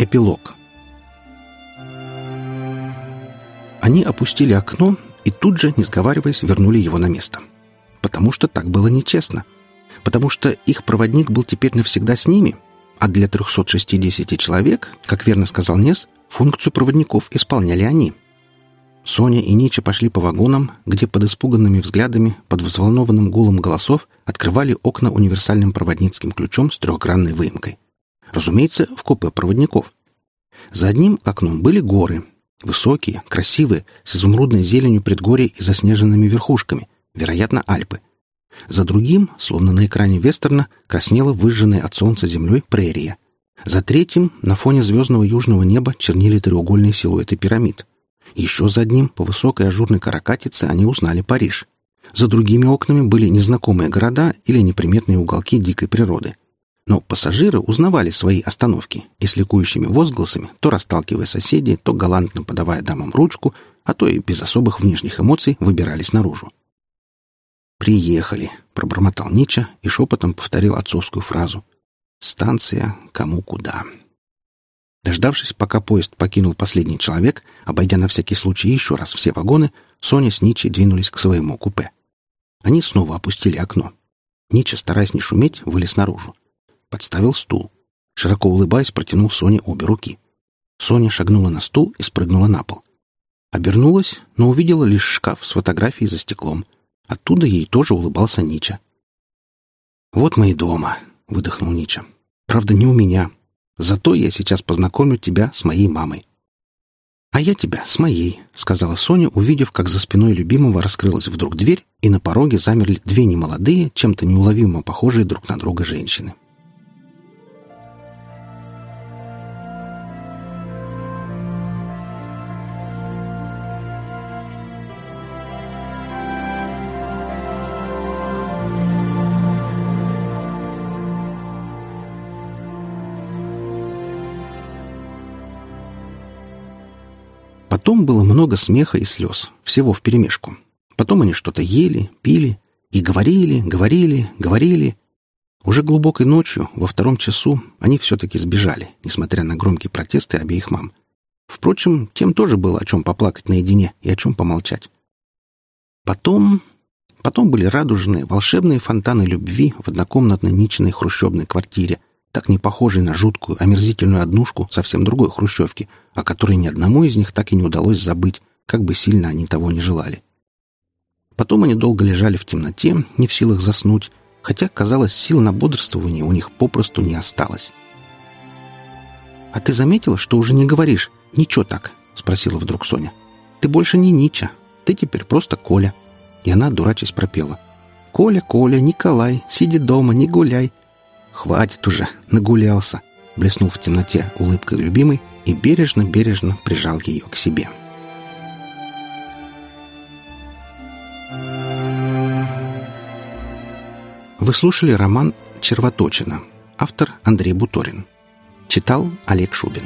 Эпилог Они опустили окно и тут же, не сговариваясь, вернули его на место. Потому что так было нечестно. Потому что их проводник был теперь навсегда с ними, а для 360 человек, как верно сказал Нес, функцию проводников исполняли они. Соня и Нича пошли по вагонам, где под испуганными взглядами, под взволнованным гулом голосов открывали окна универсальным проводницким ключом с трехгранной выемкой. Разумеется, в купе проводников. За одним окном были горы, Высокие, красивые, с изумрудной зеленью предгорья и заснеженными верхушками, вероятно, Альпы. За другим, словно на экране вестерна, краснела выжженная от солнца землей прерия. За третьим, на фоне звездного южного неба чернили треугольные силуэты пирамид. Еще за одним, по высокой ажурной каракатице, они узнали Париж. За другими окнами были незнакомые города или неприметные уголки дикой природы. Но пассажиры узнавали свои остановки и с ликующими возгласами, то расталкивая соседей, то галантно подавая дамам ручку, а то и без особых внешних эмоций выбирались наружу. «Приехали», — пробормотал Нича и шепотом повторил отцовскую фразу. «Станция кому куда». Дождавшись, пока поезд покинул последний человек, обойдя на всякий случай еще раз все вагоны, Соня с Ничей двинулись к своему купе. Они снова опустили окно. Нича, стараясь не шуметь, вылез наружу подставил стул. Широко улыбаясь, протянул Соне обе руки. Соня шагнула на стул и спрыгнула на пол. Обернулась, но увидела лишь шкаф с фотографией за стеклом. Оттуда ей тоже улыбался Нича. «Вот мы и дома», — выдохнул Нича. «Правда, не у меня. Зато я сейчас познакомлю тебя с моей мамой». «А я тебя с моей», — сказала Соня, увидев, как за спиной любимого раскрылась вдруг дверь, и на пороге замерли две немолодые, чем-то неуловимо похожие друг на друга женщины. Потом было много смеха и слез, всего вперемешку. Потом они что-то ели, пили и говорили, говорили, говорили. Уже глубокой ночью, во втором часу, они все-таки сбежали, несмотря на громкие протесты обеих мам. Впрочем, тем тоже было о чем поплакать наедине и о чем помолчать. Потом... Потом были радужные, волшебные фонтаны любви в однокомнатной ничной хрущебной квартире — так не похожей на жуткую, омерзительную однушку совсем другой хрущевки, о которой ни одному из них так и не удалось забыть, как бы сильно они того не желали. Потом они долго лежали в темноте, не в силах заснуть, хотя, казалось, сил на бодрствование у них попросту не осталось. «А ты заметила, что уже не говоришь? Ничего так?» — спросила вдруг Соня. «Ты больше не Нича. Ты теперь просто Коля». И она, дурачась, пропела. «Коля, Коля, Николай, сиди дома, не гуляй. «Хватит уже, нагулялся!» Блеснул в темноте улыбкой любимой и бережно-бережно прижал ее к себе. Вы слушали роман «Червоточина». Автор Андрей Буторин. Читал Олег Шубин.